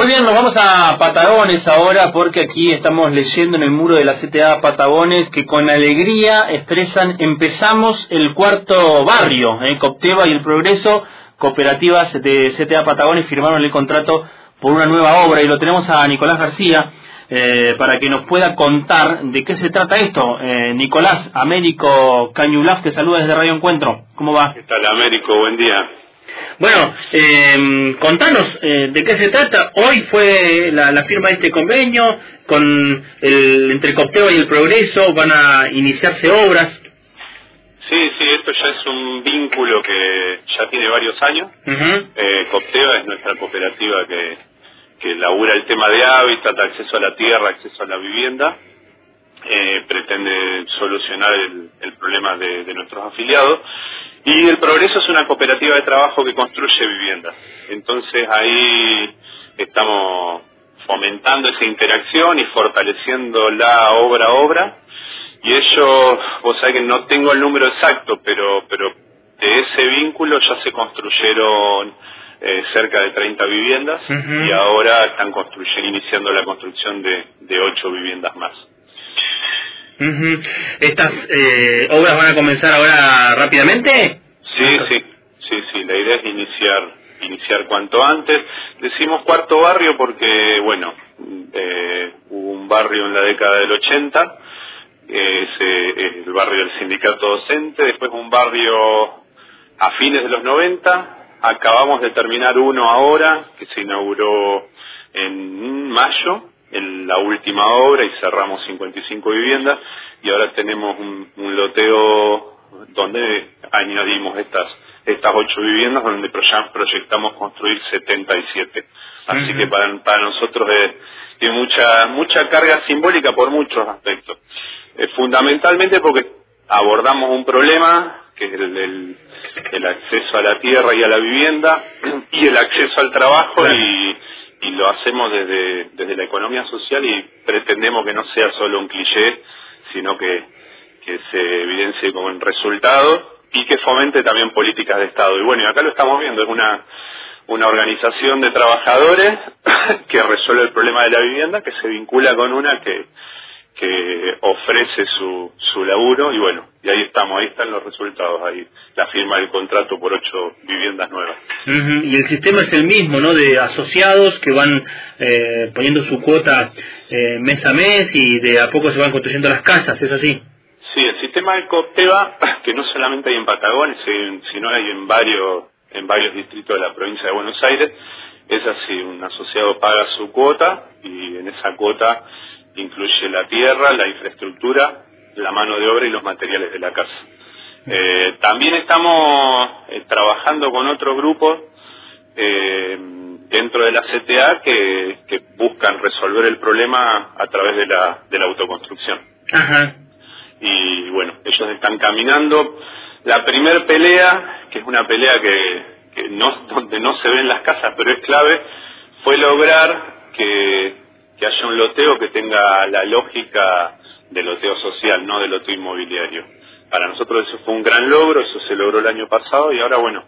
Muy bien, nos vamos a Patagones ahora porque aquí estamos leyendo en el muro de la CTA Patagones que con alegría expresan empezamos el cuarto barrio, eh, Copteva y el Progreso, cooperativas de CTA Patagones firmaron el contrato por una nueva obra y lo tenemos a Nicolás García eh, para que nos pueda contar de qué se trata esto. Eh, Nicolás, Américo Cañulaf te saluda desde Radio Encuentro. ¿Cómo va? ¿Qué tal Américo? Buen día. Bueno, eh, contanos eh, de qué se trata. Hoy fue la, firma de este convenio con el entre Copteva y el Progreso. Van a iniciarse obras. Sí, sí, esto ya es un vínculo que ya tiene varios años. eh, Copteva es nuestra cooperativa que, que labura el tema de hábitat, acceso a la tierra, acceso a la vivienda. Eh, pretende solucionar el, el problema de, de nuestros afiliados y el Progreso es una cooperativa de trabajo que construye viviendas. Entonces ahí estamos fomentando esa interacción y fortaleciendo la obra a obra. Y ellos, vos sabés que no tengo el número exacto, pero, pero de ese vínculo ya se construyeron eh, cerca de 30 viviendas y ahora están construyendo, iniciando la construcción de, de 8 viviendas más. ¿Estas eh, obras van a comenzar ahora rápidamente? Sí, sí, sí, sí. La idea es iniciar, iniciar cuanto antes. Decimos cuarto barrio porque, bueno, eh, hubo un barrio en la década del 80, ese es el barrio del sindicato docente, después un barrio a fines de los 90, acabamos de terminar uno ahora, que se inauguró en mayo, en la última obra y cerramos 55 viviendas y ahora tenemos un, loteo donde añadimos estas estas ocho viviendas donde proyectamos construir 77 así que para, para nosotros es, tiene mucha mucha carga simbólica por muchos aspectos. Eh, fundamentalmente porque abordamos un problema que es el, el, acceso a la tierra y a la vivienda y el acceso al trabajo y y lo hacemos desde, desde la economía social y pretendemos que no sea solo un cliché, sino que, que se evidencie como un resultado y que fomente también políticas de Estado. Y bueno, y acá lo estamos viendo, es una, una organización de trabajadores que resuelve el problema de la vivienda, que se vincula con una que, que ofrece su, su laburo y bueno, y ahí estamos, ahí están los resultados, ahí la firma del contrato por ocho viviendas nuevas. Y el sistema es el mismo, ¿no? De asociados que van eh, poniendo su cuota eh, mes a mes y de a poco se van construyendo las casas, ¿es así? Sí, el sistema de Copteva, que no solamente hay en Patagones, sino hay en varios, en varios distritos de la provincia de Buenos Aires, es así, un asociado paga su cuota y en esa cuota incluye la tierra, la infraestructura, la mano de obra y los materiales de la casa. Eh, también estamos eh, trabajando con otros grupos eh, dentro de la CTA que, que, buscan resolver el problema a través de la, de la autoconstrucción. Y bueno, ellos están caminando. La primer pelea, que es una pelea que, que no, donde no se ven las casas, pero es clave, fue lograr que loteo que tenga la lógica del loteo social, no del loteo inmobiliario. Para nosotros eso fue un gran logro, eso se logró el año pasado y ahora bueno,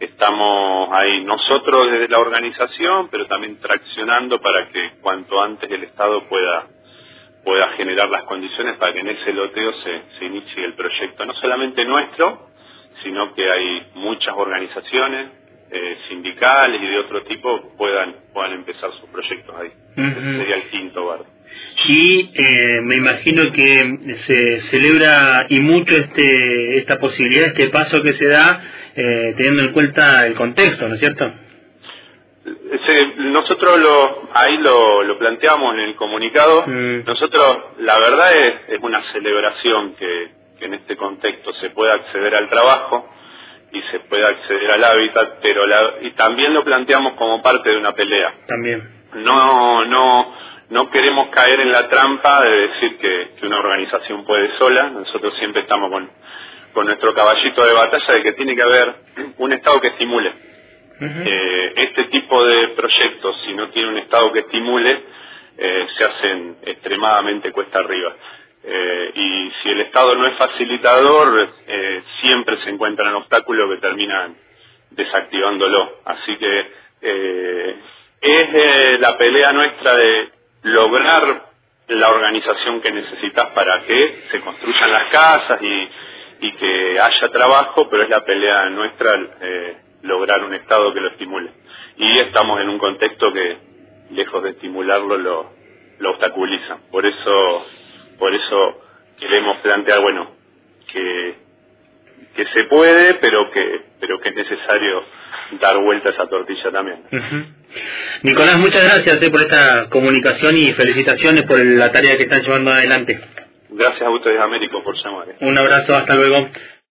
estamos ahí nosotros desde la organización, pero también traccionando para que cuanto antes el Estado pueda pueda generar las condiciones para que en ese loteo se, se inicie el proyecto, no solamente nuestro, sino que hay muchas organizaciones, eh, sindicales y de otro tipo puedan puedan empezar sus proyectos ahí. sería el quinto bar. Y eh, me imagino que se celebra y mucho este esta posibilidad, este paso que se da, eh, teniendo en cuenta el contexto, ¿no es cierto? nosotros lo, ahí lo, lo planteamos en el comunicado. Mm. Nosotros, la verdad es, es una celebración que, que en este contexto se pueda acceder al trabajo acceder al hábitat, pero la, y también lo planteamos como parte de una pelea. También. No, no, no queremos caer en la trampa de decir que, que una organización puede sola. Nosotros siempre estamos con, con nuestro caballito de batalla de que tiene que haber un Estado que estimule. eh, este tipo de proyectos, si no tiene un Estado que estimule, eh, se hacen extremadamente cuesta arriba. Eh, y si el Estado no es facilitador, eh, siempre se encuentran obstáculos que terminan desactivándolo. Así que eh, es eh, la pelea nuestra de lograr la organización que necesitas para que se construyan las casas y, que haya trabajo, pero es la pelea nuestra lograr un Estado que lo estimule. Y estamos en un contexto que, lejos de estimularlo, lo, lo obstaculiza. Por eso, por eso queremos plantear, bueno, que, que se puede, pero que, pero que es necesario dar vuelta a esa tortilla también. Nicolás, muchas gracias eh, por esta comunicación y felicitaciones por la tarea que están llevando adelante. Gracias a ustedes, Américo, por llamar. Eh. Un abrazo, hasta luego.